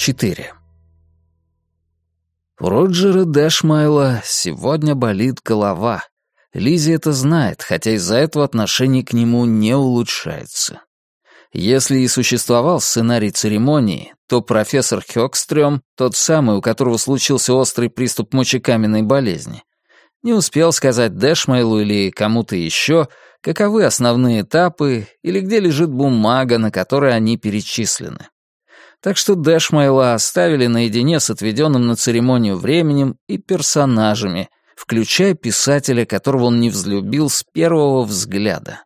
4. У Роджера Дэшмайла сегодня болит голова. Лизи это знает, хотя из-за этого отношение к нему не улучшается. Если и существовал сценарий церемонии, то профессор Хёкстрём, тот самый, у которого случился острый приступ мочекаменной болезни, не успел сказать Дэшмейлу или кому-то еще, каковы основные этапы или где лежит бумага, на которой они перечислены. Так что Дэшмайла оставили наедине с отведенным на церемонию временем и персонажами, включая писателя, которого он не взлюбил с первого взгляда.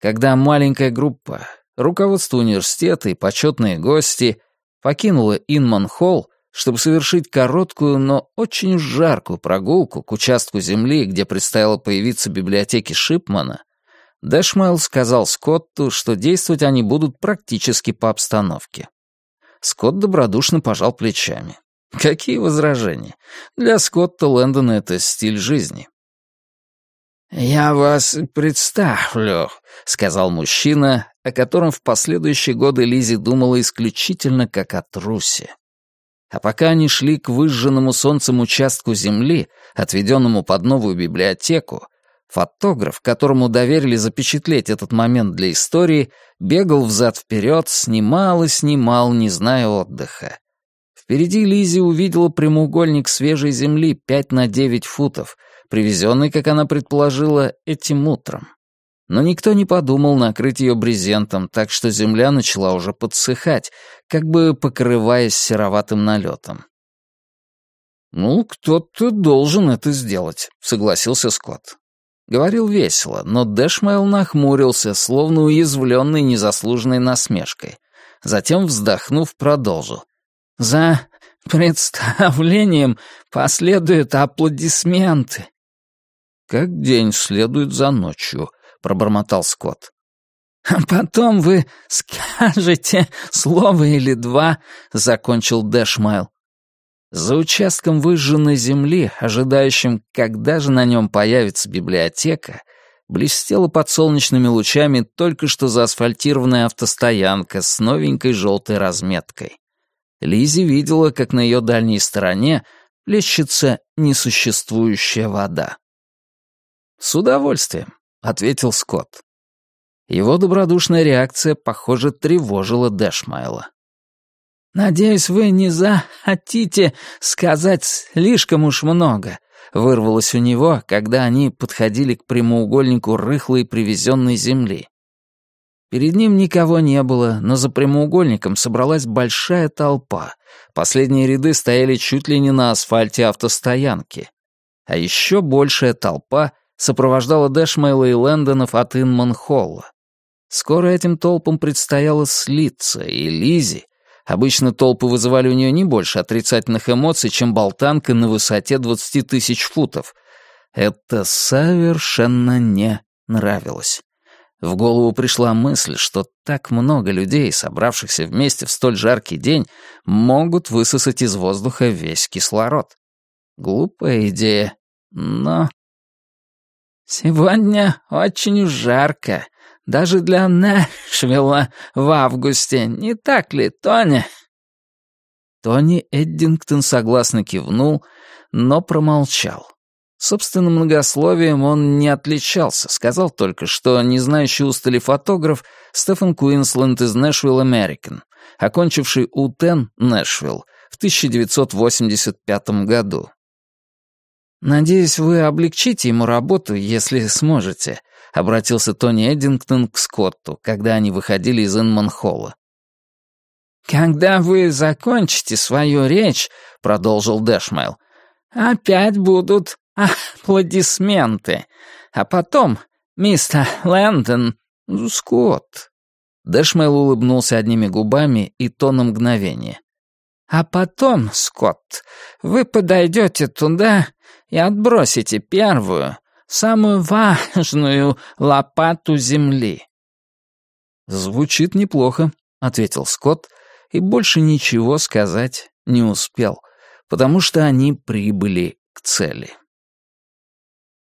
Когда маленькая группа руководство университета и почетные гости покинула Инман-Холл, чтобы совершить короткую, но очень жаркую прогулку к участку земли, где предстояло появиться библиотеке Шипмана, Дэшмайл сказал Скотту, что действовать они будут практически по обстановке. Скотт добродушно пожал плечами. Какие возражения? Для Скотта Лэндона это стиль жизни. «Я вас представлю», — сказал мужчина, о котором в последующие годы Лизи думала исключительно как о трусе. А пока они шли к выжженному солнцем участку земли, отведенному под новую библиотеку, фотограф, которому доверили запечатлеть этот момент для истории, бегал взад-вперед, снимал и снимал, не зная отдыха. Впереди Лизи увидела прямоугольник свежей земли 5 на 9 футов, привезенный, как она предположила, этим утром но никто не подумал накрыть ее брезентом, так что земля начала уже подсыхать, как бы покрываясь сероватым налетом. «Ну, кто-то должен это сделать», — согласился Скотт. Говорил весело, но Дэшмейл нахмурился, словно уязвленный незаслуженной насмешкой. Затем, вздохнув, продолжил. «За представлением последуют аплодисменты». «Как день следует за ночью», пробормотал Скотт. «А потом вы скажете слово или два», — закончил Дэшмайл. За участком выжженной земли, ожидающим, когда же на нем появится библиотека, блестела под солнечными лучами только что заасфальтированная автостоянка с новенькой желтой разметкой. Лизи видела, как на ее дальней стороне плещется несуществующая вода. С удовольствием. — ответил Скотт. Его добродушная реакция, похоже, тревожила Дэшмайла. «Надеюсь, вы не захотите сказать слишком уж много», — вырвалось у него, когда они подходили к прямоугольнику рыхлой привезенной земли. Перед ним никого не было, но за прямоугольником собралась большая толпа. Последние ряды стояли чуть ли не на асфальте автостоянки. А еще большая толпа сопровождала Дэшмейла и Лэндонов от Инман-Холла. Скоро этим толпам предстояло слиться, и Лизи, обычно толпы вызывали у нее не больше отрицательных эмоций, чем болтанка на высоте 20 тысяч футов, это совершенно не нравилось. В голову пришла мысль, что так много людей, собравшихся вместе в столь жаркий день, могут высосать из воздуха весь кислород. Глупая идея, но «Сегодня очень жарко, даже для Нэшвилла в августе, не так ли, Тони?» Тони Эддингтон согласно кивнул, но промолчал. Собственным многословием он не отличался, сказал только, что не знающий устали фотограф Стефан Куинсленд из Нэшвилл Американ, окончивший УТЕН Нэшвилл в 1985 году. «Надеюсь, вы облегчите ему работу, если сможете», — обратился Тони Эддингтон к Скотту, когда они выходили из Инманхолла. «Когда вы закончите свою речь», — продолжил Дэшмейл, — «опять будут аплодисменты. А потом, мистер Лэндон, Скотт». Дэшмейл улыбнулся одними губами и то на мгновение. «А потом, Скотт, вы подойдете туда и отбросите первую, самую важную лопату земли». «Звучит неплохо», — ответил Скотт, и больше ничего сказать не успел, потому что они прибыли к цели.